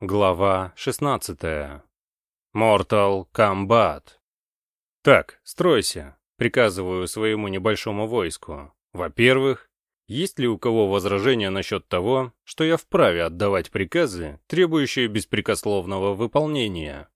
Глава 16. Mortal Kombat. Так, стройся, приказываю своему небольшому войску. Во-первых, есть ли у кого возражения насчет того, что я вправе отдавать приказы, требующие беспрекословного выполнения?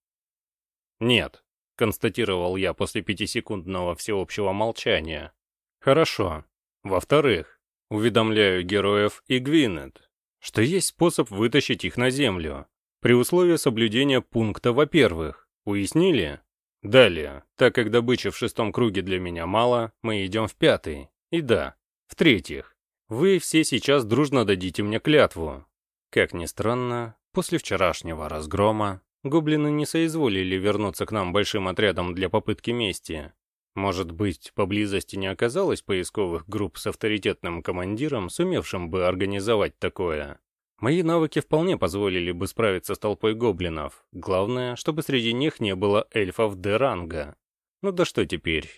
Нет, констатировал я после пятисекундного всеобщего молчания. Хорошо. Во-вторых, уведомляю героев и Гвинет, что есть способ вытащить их на землю, при условии соблюдения пункта во-первых. Уяснили? Далее, так как добычи в шестом круге для меня мало, мы идем в пятый. И да, в-третьих, вы все сейчас дружно дадите мне клятву. Как ни странно, после вчерашнего разгрома, гоблины не соизволили вернуться к нам большим отрядом для попытки мести. Может быть, поблизости не оказалось поисковых групп с авторитетным командиром, сумевшим бы организовать такое. Мои навыки вполне позволили бы справиться с толпой гоблинов. Главное, чтобы среди них не было эльфов Д-ранга. Ну да что теперь?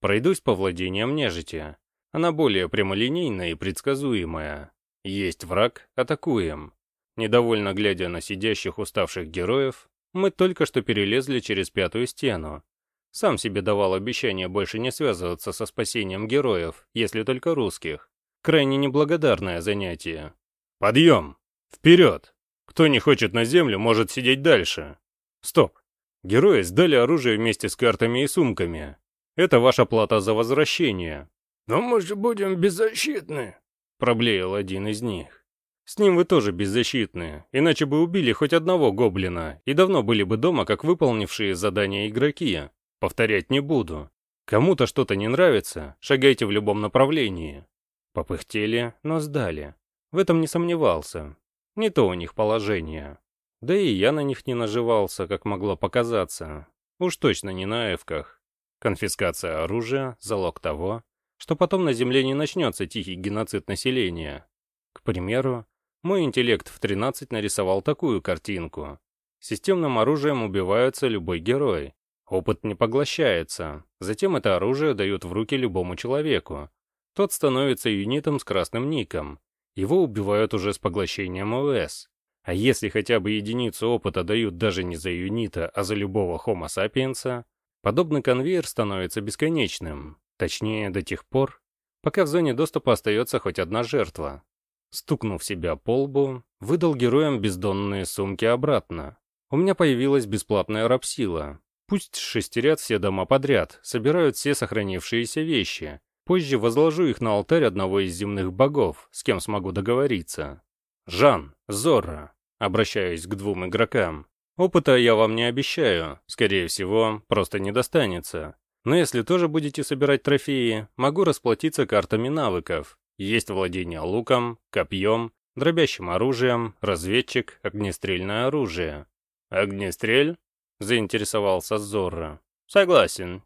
Пройдусь по владениям нежити. Она более прямолинейная и предсказуемая. Есть враг, атакуем. Недовольно глядя на сидящих уставших героев, мы только что перелезли через пятую стену. Сам себе давал обещание больше не связываться со спасением героев, если только русских. Крайне неблагодарное занятие. «Подъем!» Вперед! Кто не хочет на землю, может сидеть дальше. Стоп. Герои сдали оружие вместе с картами и сумками. Это ваша плата за возвращение. Но мы же будем беззащитны, проблеял один из них. С ним вы тоже беззащитны, иначе бы убили хоть одного гоблина и давно были бы дома, как выполнившие задание игроки. Повторять не буду. Кому-то что-то не нравится, шагайте в любом направлении. Попыхтели, но сдали. В этом не сомневался. Не то у них положение. Да и я на них не наживался, как могло показаться. Уж точно не на эвках. Конфискация оружия – залог того, что потом на Земле не начнется тихий геноцид населения. К примеру, мой интеллект в 13 нарисовал такую картинку. Системным оружием убивается любой герой. Опыт не поглощается. Затем это оружие дают в руки любому человеку. Тот становится юнитом с красным ником его убивают уже с поглощением ОС. А если хотя бы единицу опыта дают даже не за юнита, а за любого Homo sapiens, подобный конвейер становится бесконечным. Точнее, до тех пор, пока в зоне доступа остается хоть одна жертва. Стукнув себя по лбу, выдал героям бездонные сумки обратно. У меня появилась бесплатная рабсила. Пусть шестерят все дома подряд, собирают все сохранившиеся вещи, Позже возложу их на алтарь одного из земных богов, с кем смогу договориться. Жан, Зорро, обращаюсь к двум игрокам. Опыта я вам не обещаю, скорее всего, просто не достанется. Но если тоже будете собирать трофеи, могу расплатиться картами навыков. Есть владение луком, копьем, дробящим оружием, разведчик, огнестрельное оружие. «Огнестрель?» — заинтересовался Зорро. «Согласен».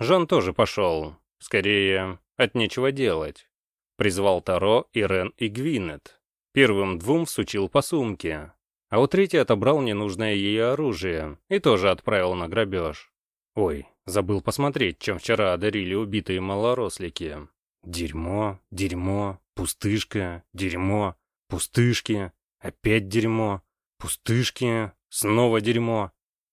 Жан тоже пошел, Скорее, от нечего делать. Призвал Таро, Ирен и Гвинет. Первым двум всучил по сумке, а у третьей отобрал ненужное ей оружие и тоже отправил на грабеж. Ой, забыл посмотреть, чем вчера одарили убитые малорослики. Дерьмо, дерьмо, пустышка, дерьмо, пустышки, опять дерьмо, пустышки, снова дерьмо.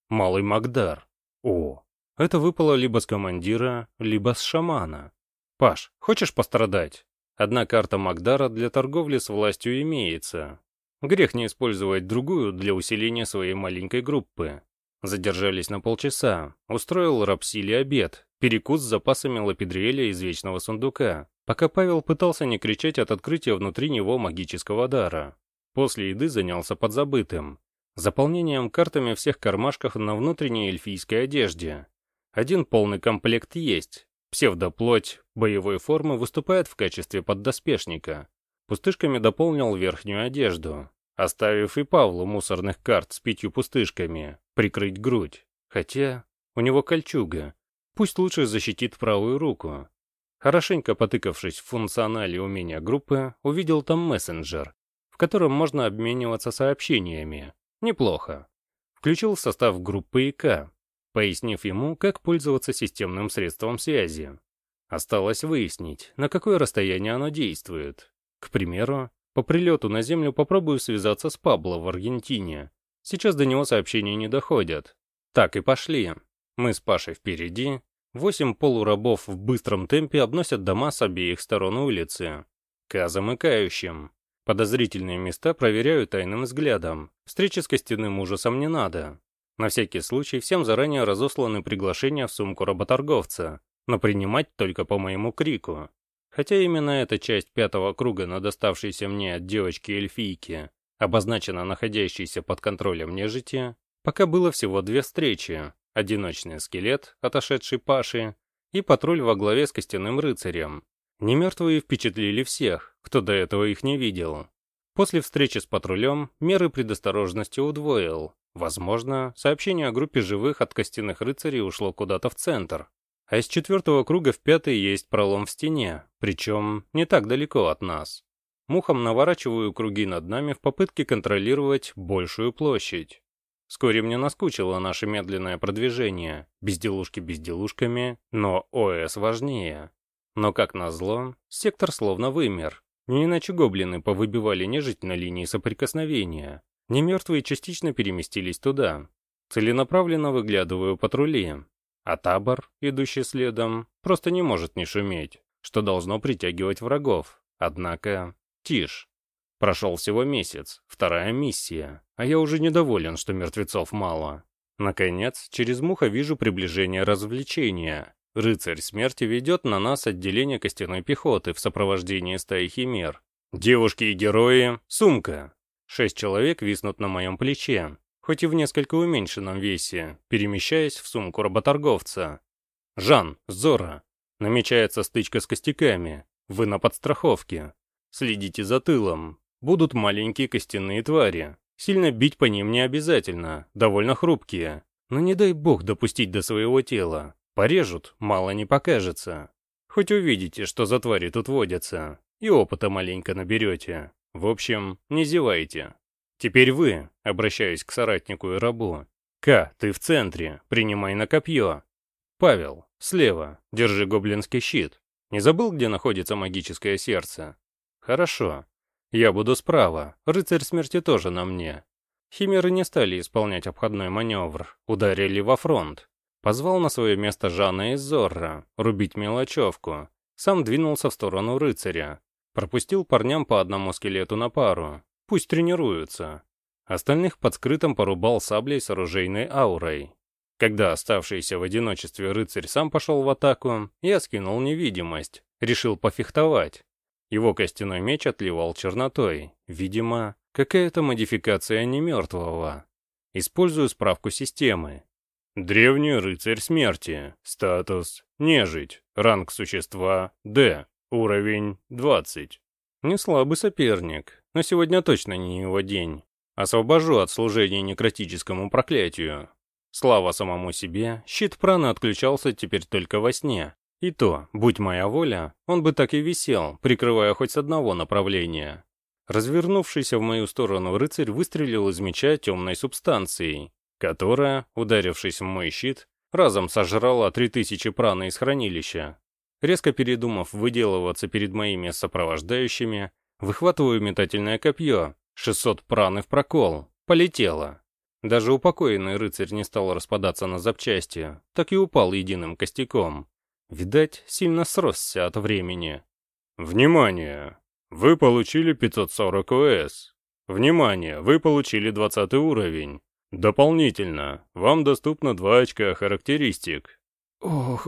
Малый Магдар. О, это выпало либо с командира, либо с шамана. Паш, хочешь пострадать? Одна карта Магдара для торговли с властью имеется. Грех не использовать другую для усиления своей маленькой группы. Задержались на полчаса. Устроил Рапсиле обед. Перекус с запасами лапидриэля из Вечного Сундука. Пока Павел пытался не кричать от открытия внутри него магического дара. После еды занялся подзабытым. Заполнением картами всех кармашков на внутренней эльфийской одежде. Один полный комплект есть. Псевдоплоть боевой формы выступает в качестве поддоспешника. Пустышками дополнил верхнюю одежду, оставив и Павлу мусорных карт с пятью пустышками, прикрыть грудь. Хотя у него кольчуга. Пусть лучше защитит правую руку. Хорошенько потыкавшись в функционале умения группы, увидел там мессенджер, в котором можно обмениваться сообщениями. Неплохо. Включил в состав группы ИК, пояснив ему, как пользоваться системным средством связи. Осталось выяснить, на какое расстояние оно действует. К примеру, по прилету на Землю попробую связаться с Пабло в Аргентине. Сейчас до него сообщения не доходят. Так и пошли. Мы с Пашей впереди. Восемь полурабов в быстром темпе обносят дома с обеих сторон улицы. К замыкающим. Подозрительные места проверяю тайным взглядом. Встречи с костяным ужасом не надо. На всякий случай всем заранее разосланы приглашения в сумку работорговца, но принимать только по моему крику. Хотя именно эта часть пятого круга на доставшейся мне от девочки-эльфийки, обозначена находящейся под контролем нежити, пока было всего две встречи. Одиночный скелет, отошедший Паши, и патруль во главе с костяным рыцарем. Немертвые впечатлили всех, кто до этого их не видел. После встречи с патрулем меры предосторожности удвоил. Возможно, сообщение о группе живых от костяных рыцарей ушло куда-то в центр, а из четвертого круга в пятый есть пролом в стене, причем не так далеко от нас. Мухом наворачиваю круги над нами в попытке контролировать большую площадь. Вскоре мне наскучило наше медленное продвижение, безделушки безделушками, но ОС важнее. Но, как назло, сектор словно вымер. Не иначе гоблины повыбивали нежить на линии соприкосновения. Немертвые частично переместились туда. Целенаправленно выглядываю патрули, а табор, идущий следом, просто не может не шуметь, что должно притягивать врагов. Однако, тишь. Прошел всего месяц, вторая миссия, а я уже недоволен, что мертвецов мало. Наконец, через муха вижу приближение развлечения. Рыцарь смерти ведет на нас отделение костяной пехоты в сопровождении стаи химер. Девушки и герои — сумка. Шесть человек виснут на моем плече, хоть и в несколько уменьшенном весе, перемещаясь в сумку работорговца. «Жан, Зора, намечается стычка с костяками, вы на подстраховке. Следите за тылом, будут маленькие костяные твари. Сильно бить по ним не обязательно, довольно хрупкие. Но не дай бог допустить до своего тела. Порежут, мало не покажется. Хоть увидите, что за твари тут водятся, и опыта маленько наберете. В общем, не зевайте. «Теперь вы», — обращаюсь к соратнику и рабу. «К, ты в центре, принимай на копье». «Павел, слева, держи гоблинский щит. Не забыл, где находится магическое сердце?» «Хорошо. Я буду справа, рыцарь смерти тоже на мне». Химеры не стали исполнять обходной маневр, ударили во фронт. Позвал на свое место Жана из Зорра, рубить мелочевку. Сам двинулся в сторону рыцаря. Пропустил парням по одному скелету на пару. Пусть тренируются. Остальных под скрытым порубал саблей с оружейной аурой. Когда оставшийся в одиночестве рыцарь сам пошел в атаку, я скинул невидимость, решил пофехтовать. Его костяной меч отливал чернотой. Видимо, какая-то модификация немертвого. Использую справку системы. Древний рыцарь смерти. Статус – нежить. Ранг существа – D. Уровень – 20. Не слабый соперник, но сегодня точно не его день. Освобожу от служения некротическому проклятию. Слава самому себе, щит праны отключался теперь только во сне. И то, будь моя воля, он бы так и висел, прикрывая хоть с одного направления. Развернувшийся в мою сторону рыцарь выстрелил из меча темной субстанцией, которая, ударившись в мой щит, разом сожрала три тысячи праны из хранилища. Резко передумав выделываться перед моими сопровождающими, выхватываю метательное копье, 600 праны в прокол, полетело. Даже упокоенный рыцарь не стал распадаться на запчасти, так и упал единым костяком. Видать, сильно сросся от времени. Внимание! Вы получили 540 ОС. Внимание! Вы получили 20 уровень. Дополнительно, вам доступно 2 очка характеристик. Ох,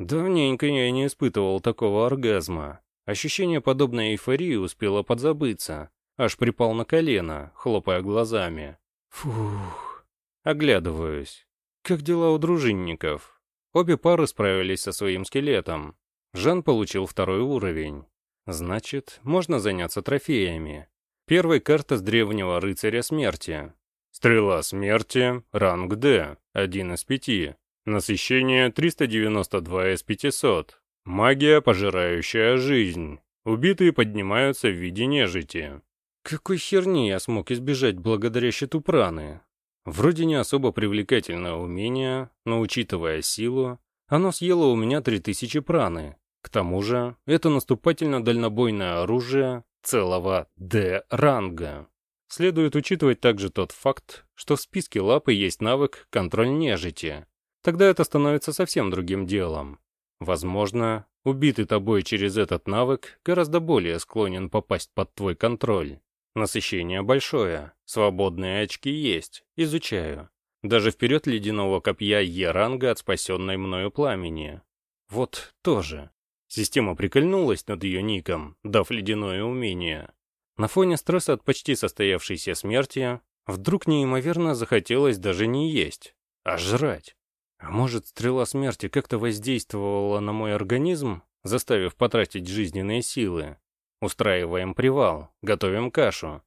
Давненько я не испытывал такого оргазма. Ощущение подобной эйфории успело подзабыться. Аж припал на колено, хлопая глазами. Фух. Оглядываюсь. Как дела у дружинников? Обе пары справились со своим скелетом. Жан получил второй уровень. Значит, можно заняться трофеями. Первая карта с древнего рыцаря смерти. Стрела смерти, ранг D, один из пяти. Насыщение 392 из 500. Магия, пожирающая жизнь. Убитые поднимаются в виде нежити. Какой херни я смог избежать благодаря щиту праны? Вроде не особо привлекательное умение, но учитывая силу, оно съело у меня 3000 праны. К тому же, это наступательно-дальнобойное оружие целого Д-ранга. Следует учитывать также тот факт, что в списке лапы есть навык «Контроль нежити». Тогда это становится совсем другим делом. Возможно, убитый тобой через этот навык гораздо более склонен попасть под твой контроль. Насыщение большое, свободные очки есть, изучаю. Даже вперед ледяного копья Е-ранга от спасенной мною пламени. Вот тоже. Система прикольнулась над ее ником, дав ледяное умение. На фоне стресса от почти состоявшейся смерти, вдруг неимоверно захотелось даже не есть, а жрать. А может, стрела смерти как-то воздействовала на мой организм, заставив потратить жизненные силы? Устраиваем привал, готовим кашу.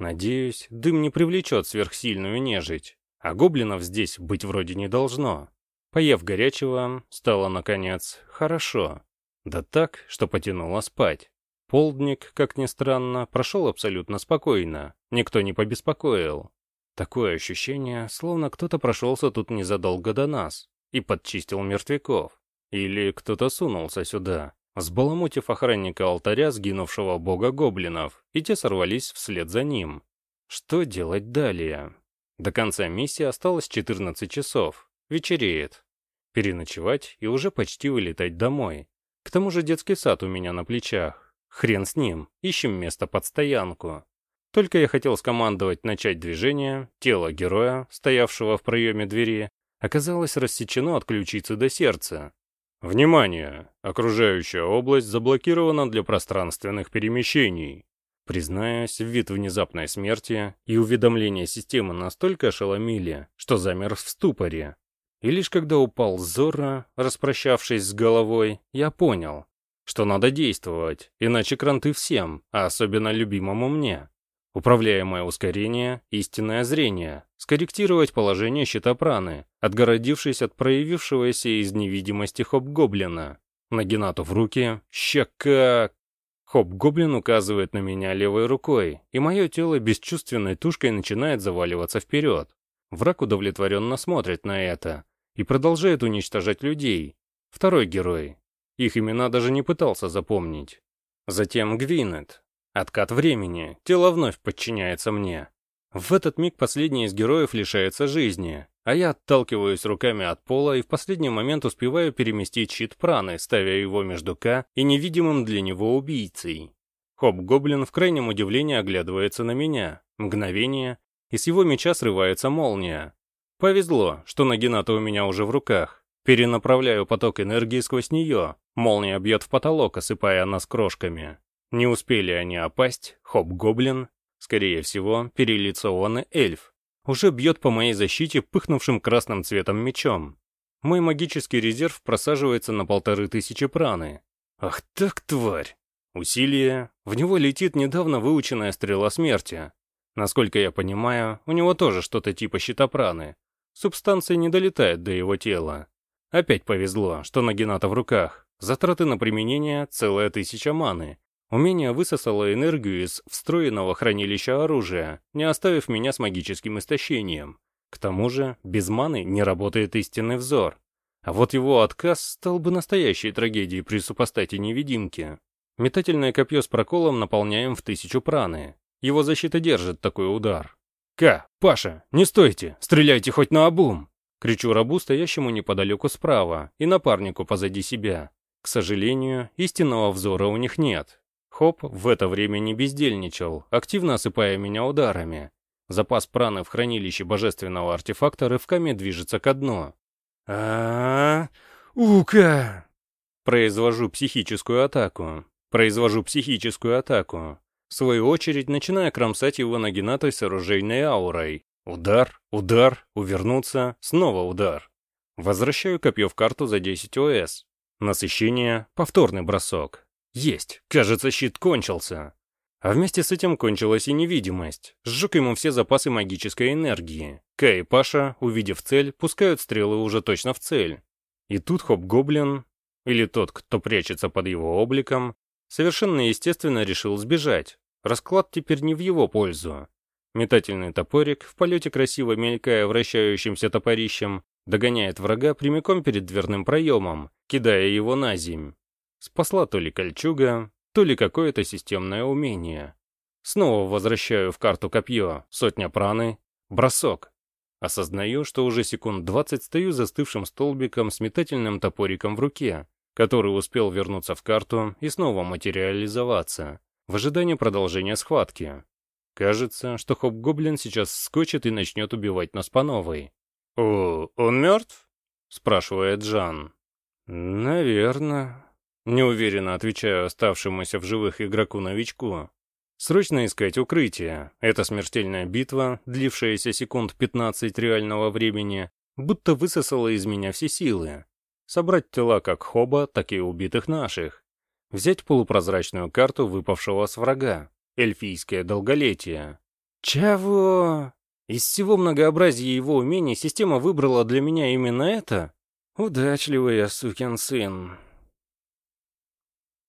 Надеюсь, дым не привлечет сверхсильную нежить, а гоблинов здесь быть вроде не должно. Поев горячего, стало, наконец, хорошо. Да так, что потянуло спать. Полдник, как ни странно, прошел абсолютно спокойно, никто не побеспокоил. Такое ощущение, словно кто-то прошелся тут незадолго до нас и подчистил мертвяков. Или кто-то сунулся сюда, сбаламутив охранника алтаря сгинувшего бога гоблинов, и те сорвались вслед за ним. Что делать далее? До конца миссии осталось 14 часов. Вечереет. Переночевать и уже почти вылетать домой. К тому же детский сад у меня на плечах. Хрен с ним, ищем место под стоянку. Только я хотел скомандовать начать движение, тело героя, стоявшего в проеме двери, оказалось рассечено от ключицы до сердца. Внимание! Окружающая область заблокирована для пространственных перемещений. Признаюсь, вид внезапной смерти и уведомления системы настолько ошеломили, что замер в ступоре. И лишь когда упал Зора, распрощавшись с головой, я понял, что надо действовать, иначе кранты всем, а особенно любимому мне. Управляемое ускорение, истинное зрение, скорректировать положение щита праны, отгородившись от проявившегося из невидимости хоп-гоблина. Нагинату в руки, щека... Хоп-гоблин указывает на меня левой рукой, и мое тело бесчувственной тушкой начинает заваливаться вперед. Враг удовлетворенно смотрит на это и продолжает уничтожать людей. Второй герой. Их имена даже не пытался запомнить. Затем Гвинет, Откат времени, тело вновь подчиняется мне. В этот миг последний из героев лишается жизни, а я отталкиваюсь руками от пола и в последний момент успеваю переместить щит праны, ставя его между К и невидимым для него убийцей. Хоп-гоблин в крайнем удивлении оглядывается на меня. Мгновение, и с его меча срывается молния. Повезло, что Нагината у меня уже в руках. Перенаправляю поток энергии сквозь нее. Молния бьет в потолок, осыпая нас крошками. Не успели они опасть, хоп-гоблин, скорее всего, перелицованный эльф, уже бьет по моей защите пыхнувшим красным цветом мечом. Мой магический резерв просаживается на полторы тысячи праны. Ах так, тварь! Усилие. В него летит недавно выученная стрела смерти. Насколько я понимаю, у него тоже что-то типа щита праны. Субстанция не долетает до его тела. Опять повезло, что Нагината в руках. Затраты на применение целая тысяча маны. Умение высосало энергию из встроенного хранилища оружия, не оставив меня с магическим истощением. К тому же, без маны не работает истинный взор. А вот его отказ стал бы настоящей трагедией при супостате невидимки. Метательное копье с проколом наполняем в тысячу праны. Его защита держит такой удар. «Ка, Паша, не стойте! Стреляйте хоть на обум!» Кричу рабу, стоящему неподалеку справа, и напарнику позади себя. К сожалению, истинного взора у них нет, Хоп в это время не бездельничал, активно осыпая меня ударами. Запас праны в хранилище божественного артефакта рывками движется ко дну. а Ука! Произвожу психическую атаку. Произвожу психическую атаку. В свою очередь, начиная кромсать его нагинатой с оружейной аурой. Удар, удар, увернуться, снова удар. Возвращаю копье в карту за 10 ОС. Насыщение, повторный бросок. Есть, кажется, щит кончился. А вместе с этим кончилась и невидимость. Сжег ему все запасы магической энергии. Кай и Паша, увидев цель, пускают стрелы уже точно в цель. И тут Хоп-Гоблин, или тот, кто прячется под его обликом, совершенно естественно решил сбежать. Расклад теперь не в его пользу. Метательный топорик, в полете красиво мелькая вращающимся топорищем, догоняет врага прямиком перед дверным проемом, кидая его на земь. Спасла то ли кольчуга, то ли какое-то системное умение. Снова возвращаю в карту копье, сотня праны, бросок. Осознаю, что уже секунд двадцать стою застывшим столбиком с метательным топориком в руке, который успел вернуться в карту и снова материализоваться, в ожидании продолжения схватки. Кажется, что Хоп-Гоблин сейчас вскочит и начнет убивать нас по новой. «О, он мертв?» — спрашивает Жан. «Наверное», — неуверенно отвечаю оставшемуся в живых игроку-новичку. Срочно искать укрытие. Эта смертельная битва, длившаяся секунд 15 реального времени, будто высосала из меня все силы. Собрать тела как Хоба, так и убитых наших. Взять полупрозрачную карту выпавшего с врага. Эльфийское долголетие. Чего? Из всего многообразия его умений система выбрала для меня именно это? Удачливый я сукин сын.